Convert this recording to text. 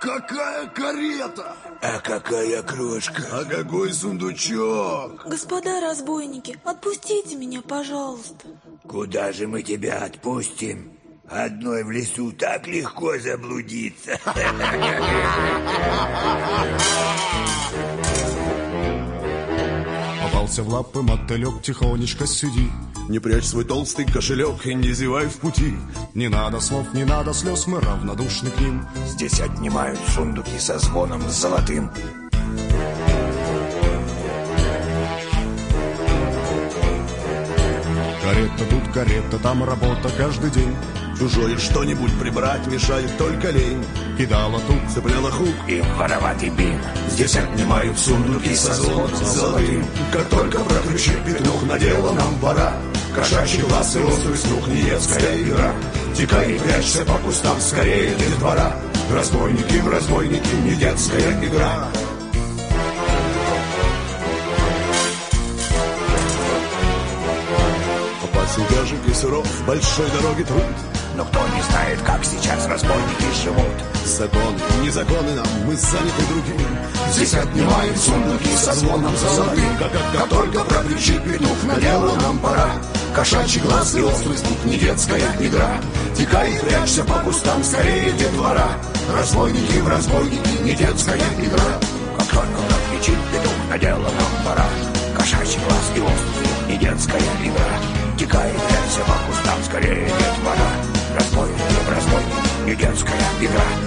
какая карета? А какая крошка? А какой сундучок? Господа разбойники, отпустите меня, пожалуйста. Куда же мы тебя отпустим? Одной в лесу так легко заблудиться. Попался в лапы мотылек, тихонечко сиди. Не прячь свой толстый кошелек и не зевай в пути. Не надо слов, не надо слез, мы равнодушны к ним. Здесь отнимают сундуки со звоном золотым. Карета тут, карета, там работа каждый день. Чужое что-нибудь прибрать мешает только лень. Кидала тут, Цепляла хук, И вороватый бин. Здесь отнимают сундуки со звоном золотым. Как только прокричит петух, надела нам пора. Кошачий глаз и острый слух, не детская игра. Текай и прячься по кустам, скорее ты двора. Разбойники, разбойники, не детская игра. Опасен даже суров, большой дороги труд. Но кто не знает, как сейчас разбойники живут. Законы нам, мы заняты другим. Здесь отнимают сундуки со звоном золотым. Как, как, как только прокричит петух, надела нам пора. Кошачий глаз и острый стук, не детская игра. Текай и прячься по кустам, скорее детвора Разбойники в разбойники, не детская игра. Как только кричит петух, на дело нам пора. Кошачий глаз и острый стук, не детская игра. Текай и прячься по кустам, скорее детвора Разбойники в разбойники, не детская игра.